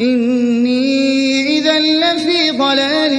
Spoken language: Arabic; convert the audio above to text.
إني إذا لفي ضلال